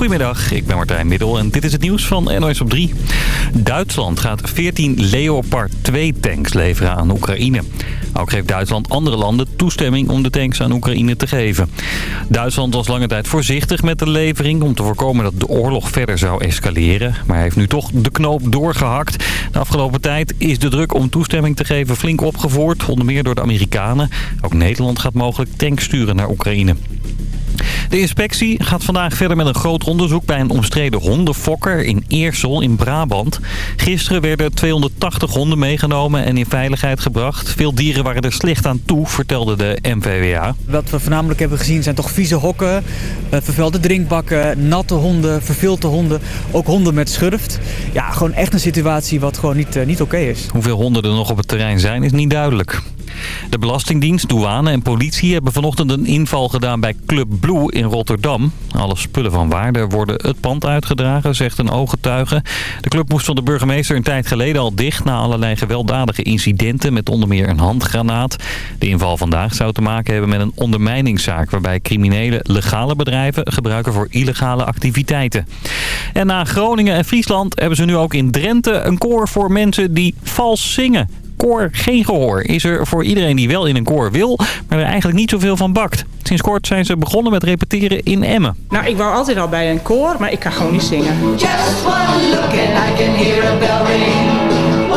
Goedemiddag, ik ben Martijn Middel en dit is het nieuws van NOS op 3. Duitsland gaat 14 Leopard 2 tanks leveren aan Oekraïne. Ook geeft Duitsland andere landen toestemming om de tanks aan Oekraïne te geven. Duitsland was lange tijd voorzichtig met de levering om te voorkomen dat de oorlog verder zou escaleren. Maar heeft nu toch de knoop doorgehakt. De afgelopen tijd is de druk om toestemming te geven flink opgevoerd, onder meer door de Amerikanen. Ook Nederland gaat mogelijk tanks sturen naar Oekraïne. De inspectie gaat vandaag verder met een groot onderzoek bij een omstreden hondenfokker in Eersel in Brabant. Gisteren werden 280 honden meegenomen en in veiligheid gebracht. Veel dieren waren er slecht aan toe, vertelde de MVWA. Wat we voornamelijk hebben gezien zijn toch vieze hokken, eh, vervuilde drinkbakken, natte honden, verveelde honden. Ook honden met schurft. Ja, gewoon echt een situatie wat gewoon niet, eh, niet oké is. Hoeveel honden er nog op het terrein zijn is niet duidelijk. De Belastingdienst, douane en politie hebben vanochtend een inval gedaan bij Club Blue in Rotterdam. Alle spullen van waarde worden het pand uitgedragen, zegt een ooggetuige. De club moest van de burgemeester een tijd geleden al dicht... na allerlei gewelddadige incidenten met onder meer een handgranaat. De inval vandaag zou te maken hebben met een ondermijningszaak... waarbij criminelen legale bedrijven gebruiken voor illegale activiteiten. En na Groningen en Friesland hebben ze nu ook in Drenthe een koor voor mensen die vals zingen koor geen gehoor is er voor iedereen die wel in een koor wil, maar er eigenlijk niet zoveel van bakt. Sinds kort zijn ze begonnen met repeteren in Emmen. Nou, ik wou altijd al bij een koor, maar ik kan gewoon niet zingen. Just one look and I can hear a bell ring.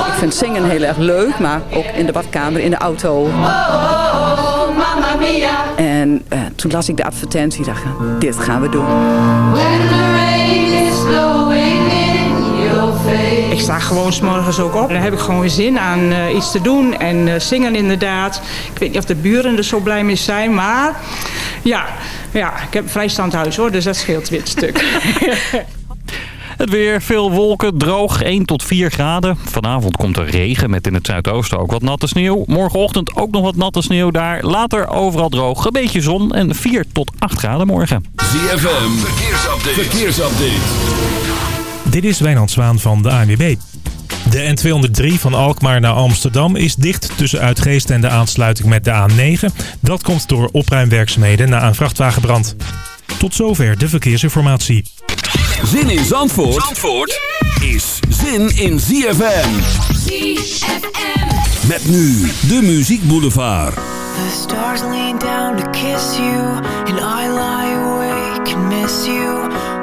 Ik vind zingen heel erg leuk, maar ook in de badkamer, in de auto. Oh, oh, oh, mamma mia. En uh, toen las ik de advertentie, dacht dit gaan we doen. When the rain is blowing. Ik sta gewoon s'morgens ook op. Dan heb ik gewoon weer zin aan uh, iets te doen en uh, zingen inderdaad. Ik weet niet of de buren er zo blij mee zijn, maar ja, ja ik heb een vrijstand huis hoor, dus dat scheelt weer een stuk. Het weer, veel wolken, droog, 1 tot 4 graden. Vanavond komt er regen met in het zuidoosten ook wat natte sneeuw. Morgenochtend ook nog wat natte sneeuw daar. Later overal droog, een beetje zon en 4 tot 8 graden morgen. ZFM, verkeersupdate. verkeersupdate. Dit is Wijnand Zwaan van de ANWB. De N203 van Alkmaar naar Amsterdam is dicht tussen Uitgeest en de aansluiting met de A9. Dat komt door opruimwerkzaamheden na een vrachtwagenbrand. Tot zover de verkeersinformatie. Zin in Zandvoort, Zandvoort is zin in ZFM. ZFM. Met nu de Muziek Boulevard. The stars lean down to kiss you and I lie awake and miss you.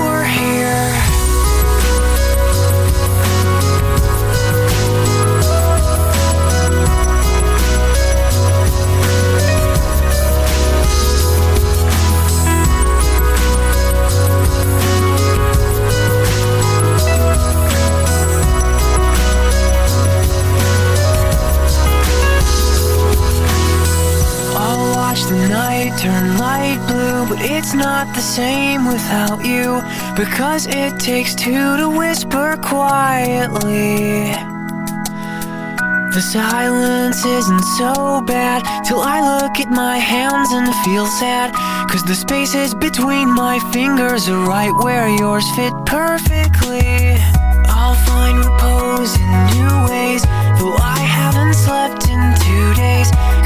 turn light blue But it's not the same without you. Because it takes two to whisper quietly. The silence isn't so bad Till I look at my hands and feel sad. Cause the spaces between my fingers are right where yours fit perfectly. I'll find repose in new ways Though I haven't slept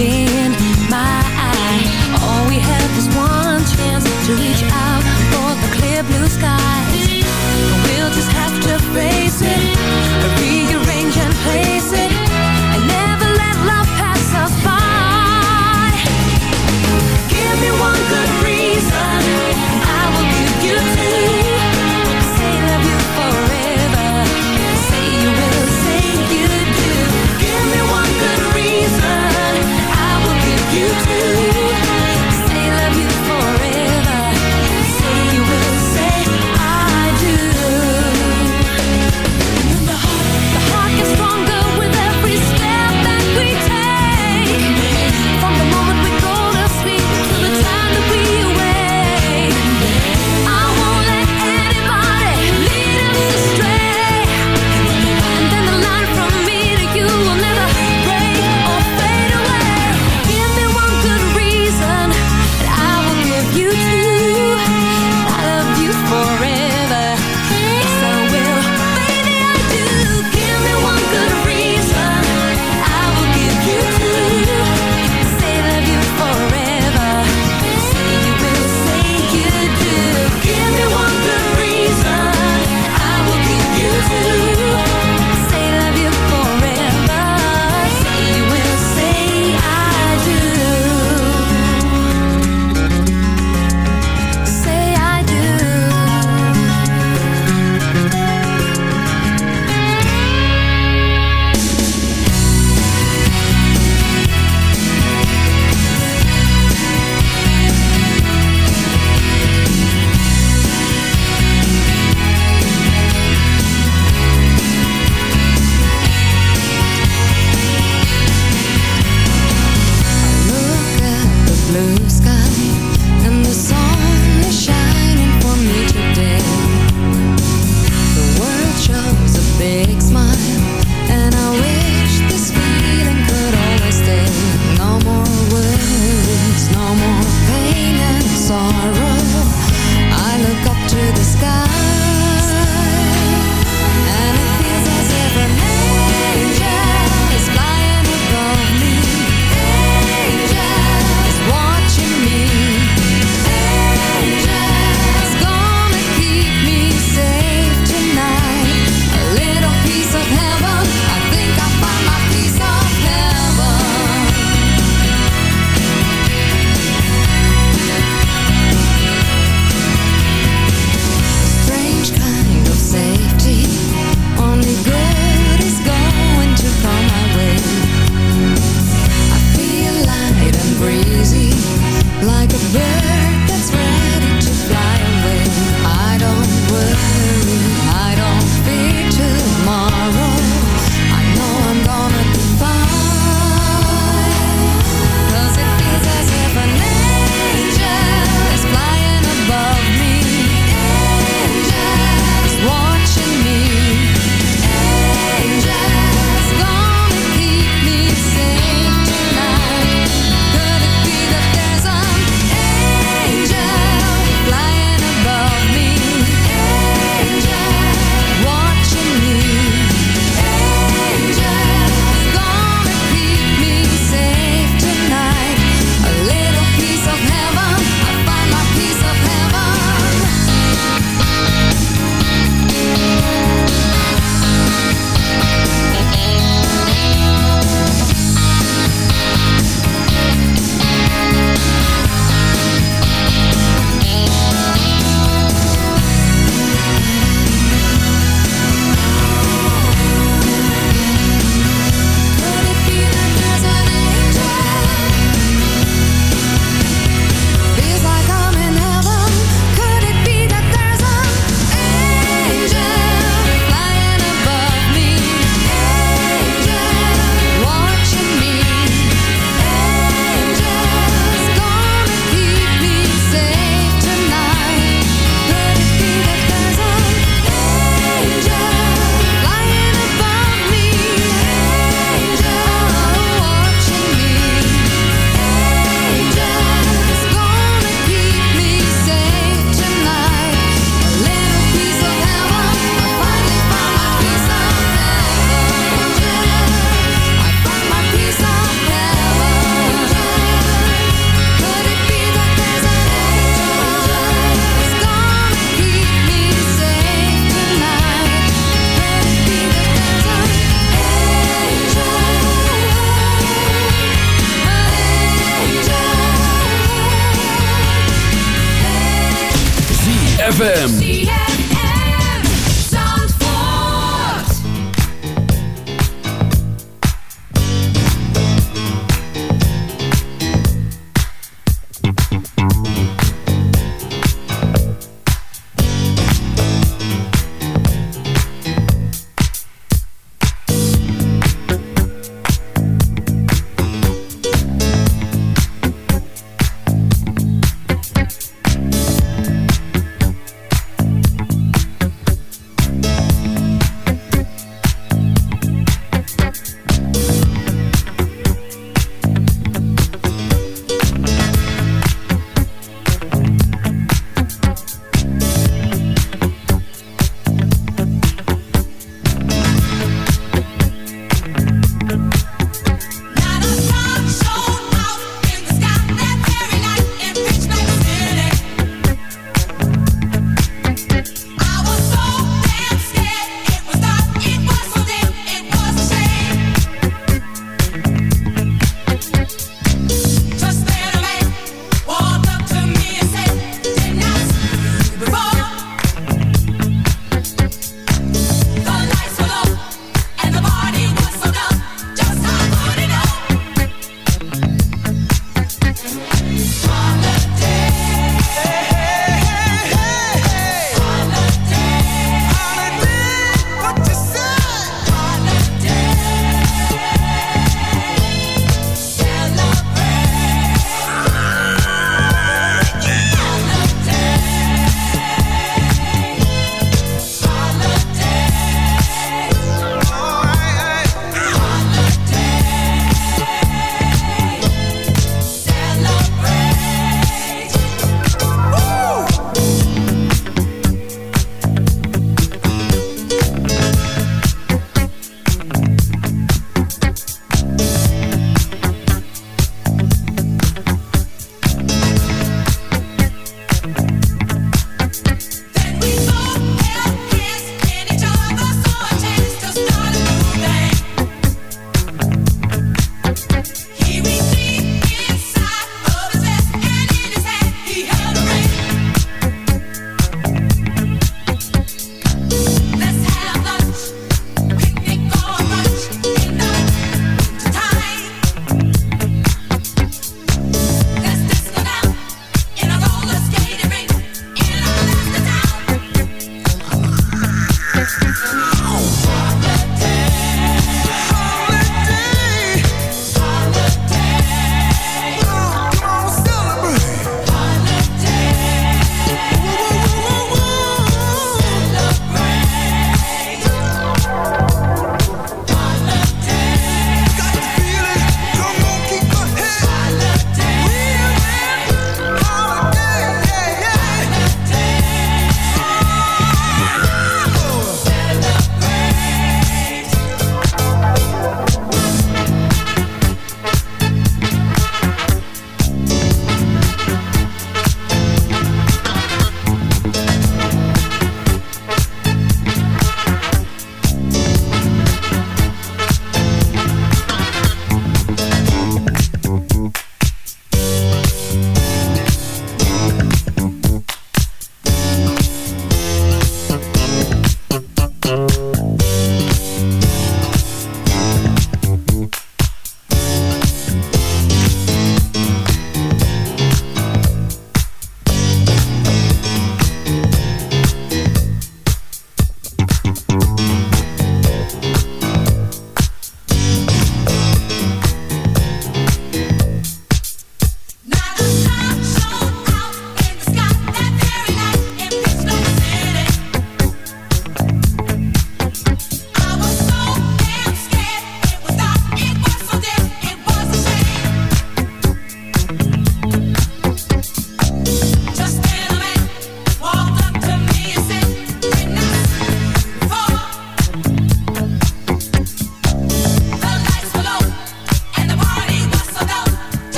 everything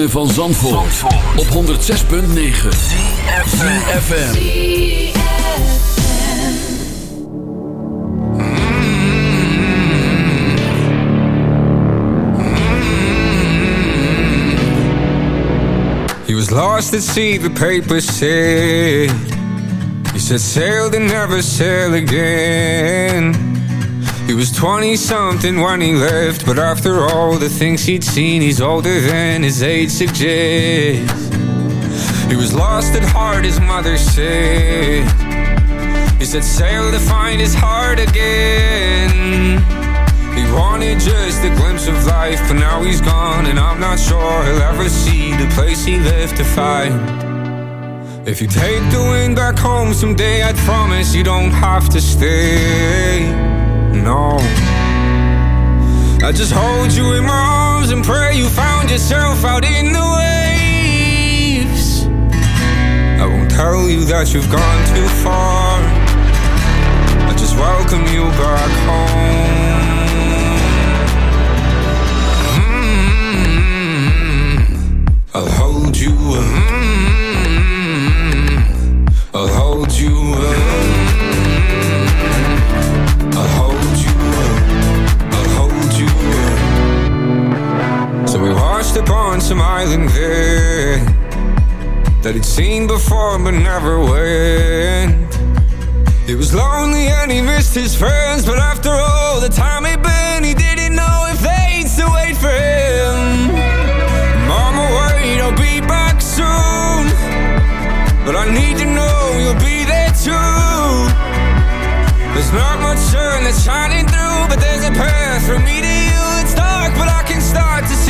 ritme van Zandvoort, Zandvoort. op 106.9 CFFM He was lost at sea, the paper said. He said sail and never sail again. He was 20 something when he left, but after all the things he'd seen, he's older than his age suggests. He was lost at heart, his mother said. He said, sail to find his heart again. He wanted just a glimpse of life, but now he's gone, and I'm not sure he'll ever see the place he lived to find. If you take the wind back home someday, I'd promise you don't have to stay holding. I just hold you in my arms and pray you found yourself out in the waves. I won't tell you that you've gone too far. I just welcome you back home. Mm-hmm. I'll hold you. Mm -hmm. I'll hold you. Mm-hmm. some island there that he'd seen before but never went. He was lonely and he missed his friends, but after all the time he'd been, he didn't know if they'd still wait for him. Mama, wait, I'll be back soon, but I need to know you'll be there too. There's not much sun that's shining through, but there's a path from me to you. It's dark, but I can start to see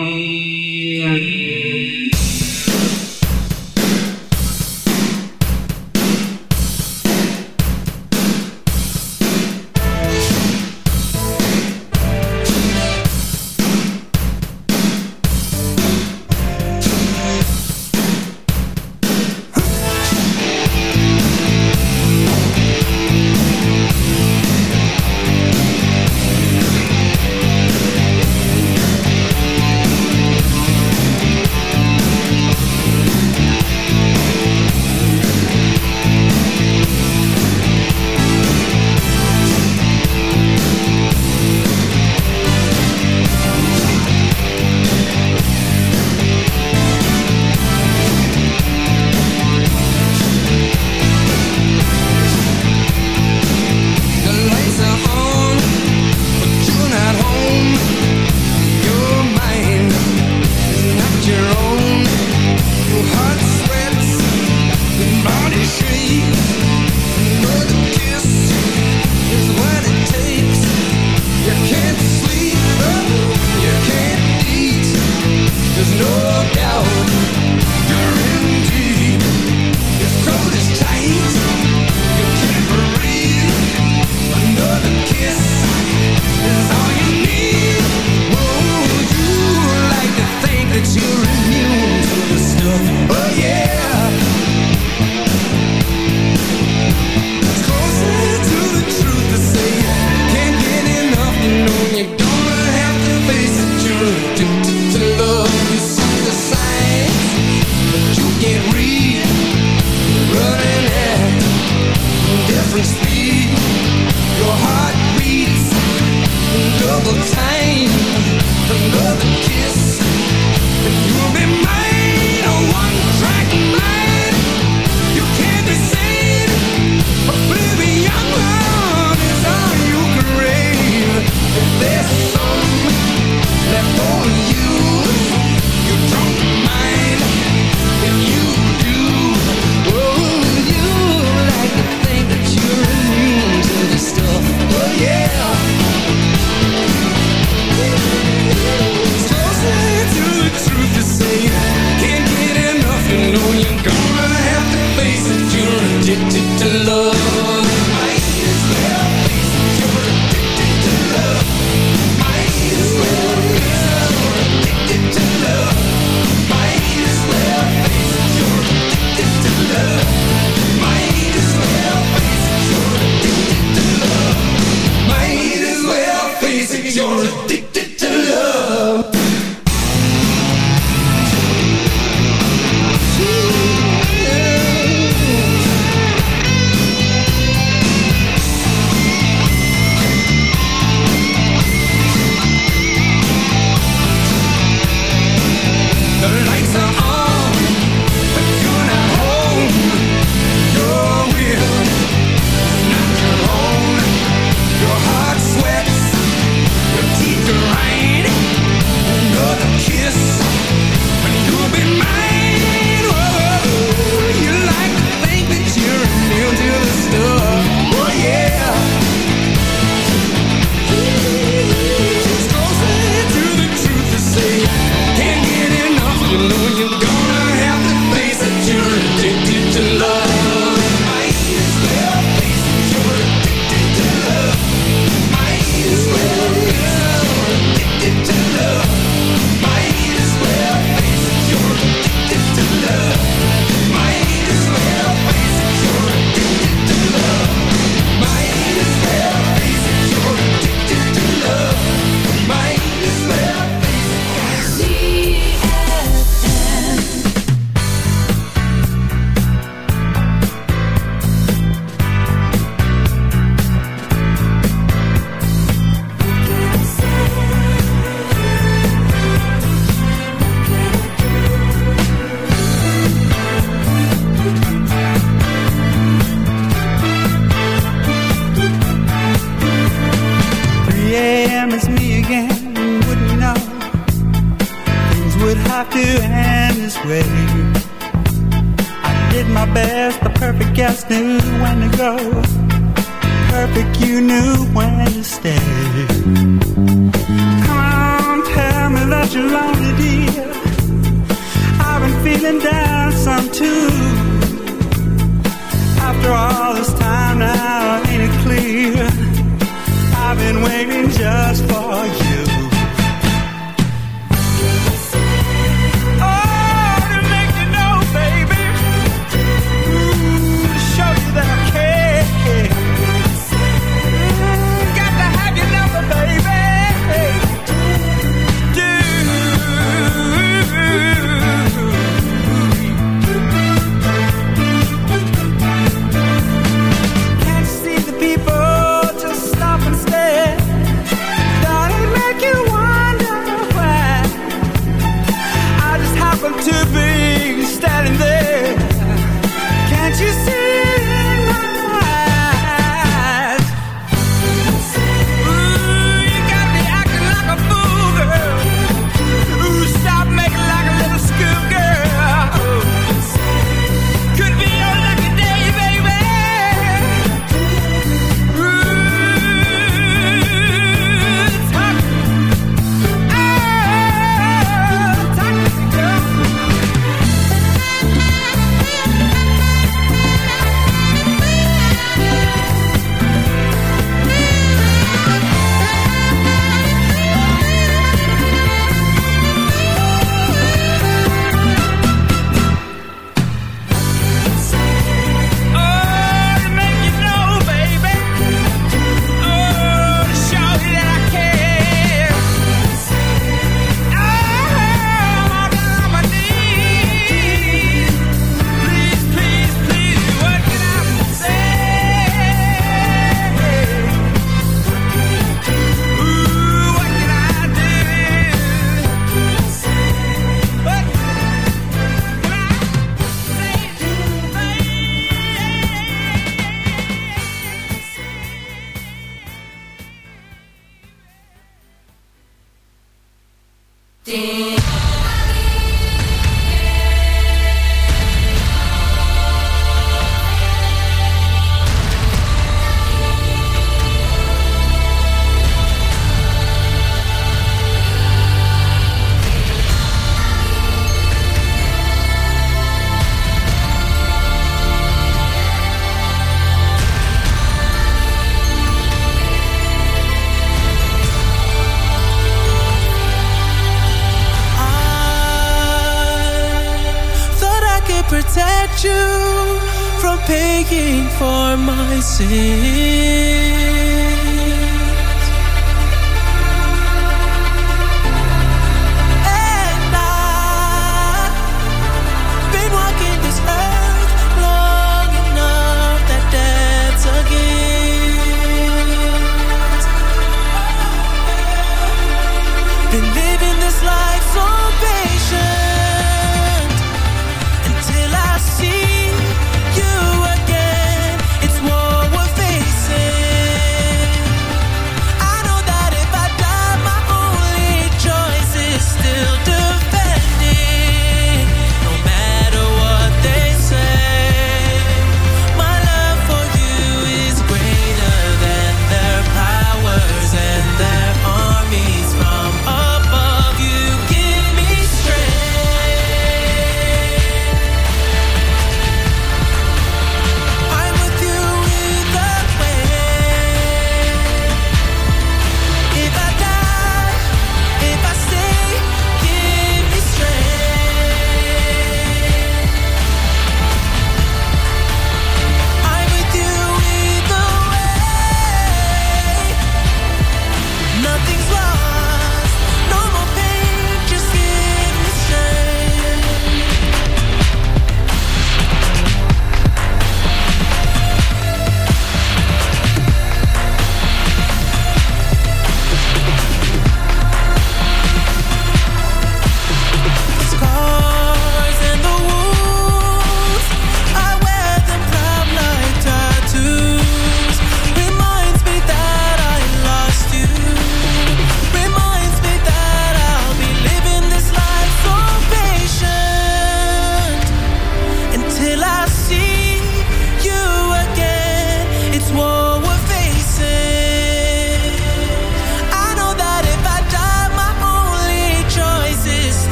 Protect you from paying for my sins.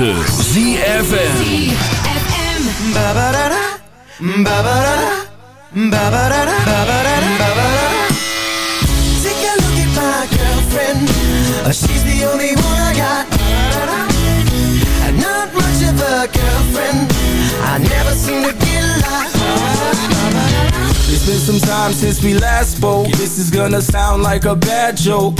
ZFM. Ba-ba-da-da, ba-ba-da-da, ba-ba-da-da, ba-ba-da-da, ba-ba-da-da. Take a look at my girlfriend. Uh, She's the only one I got. Not much of a girlfriend. I never seem to get lost. It's been some time since we last spoke. This is gonna sound like a bad joke.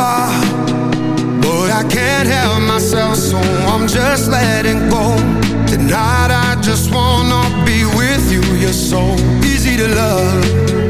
far. But I can't help myself, so I'm just letting go. Tonight I just wanna be with you. You're so easy to love.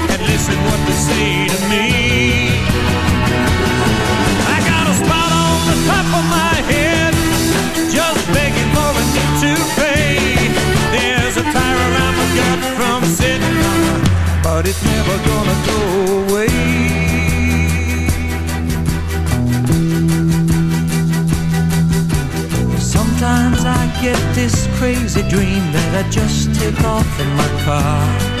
listen what they say to me. I got a spot on the top of my head, just begging for a new toupee. There's a tire my gut from sitting but it's never gonna go away. Sometimes I get this crazy dream that I just take off in my car.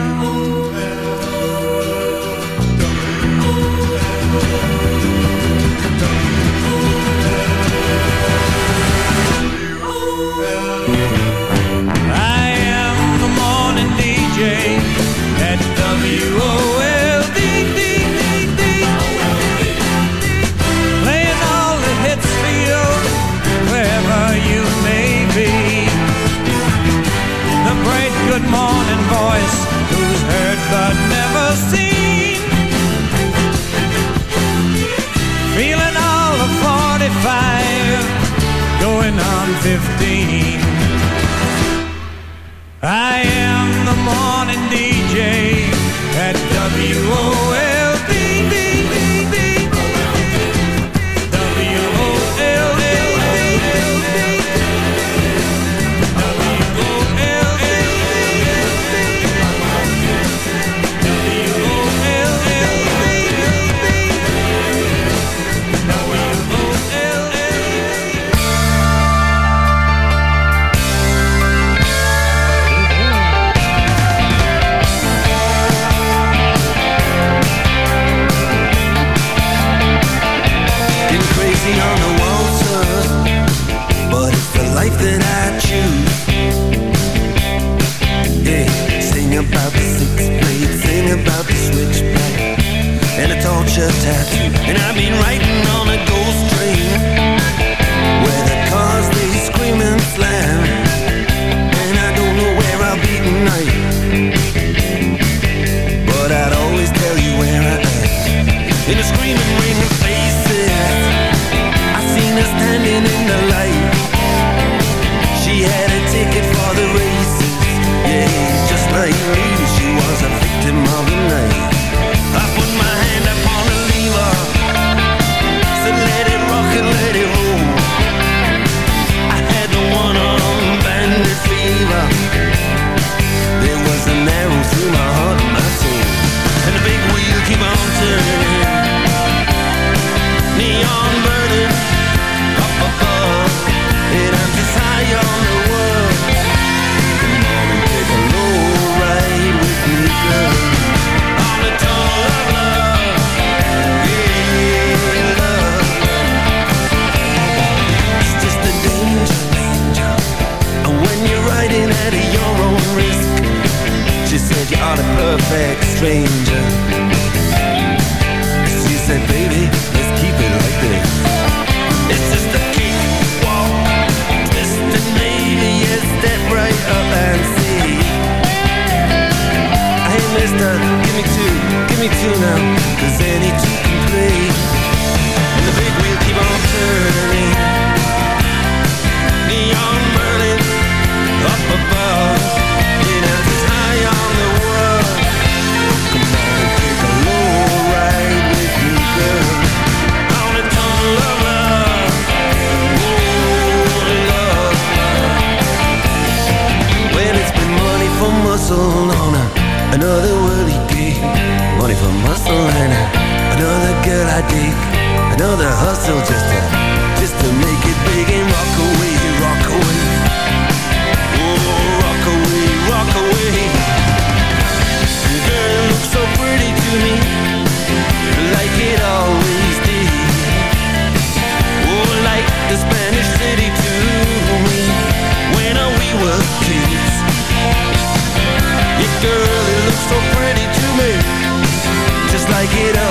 But never seen. Feeling all of 45, going on 15. I am the morning DJ at WOLD. picture tattoo And I've been writing on a ghost string just to, just to make it big and rock away, rock away. Oh, rock away, rock away. Girl, you look so pretty to me, like it always did. Oh, like the Spanish city to me, when uh, we were kids. Yeah, girl, it looks so pretty to me, just like it always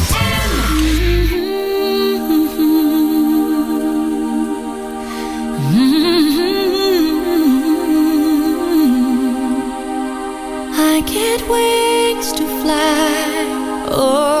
wings to fly. Oh.